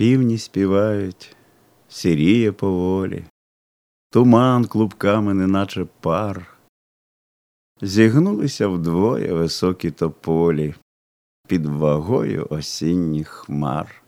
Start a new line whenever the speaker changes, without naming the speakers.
Півні співають, сіріє поволі, туман клубками, неначе пар. Зігнулися вдвоє високі тополі під вагою осінніх хмар.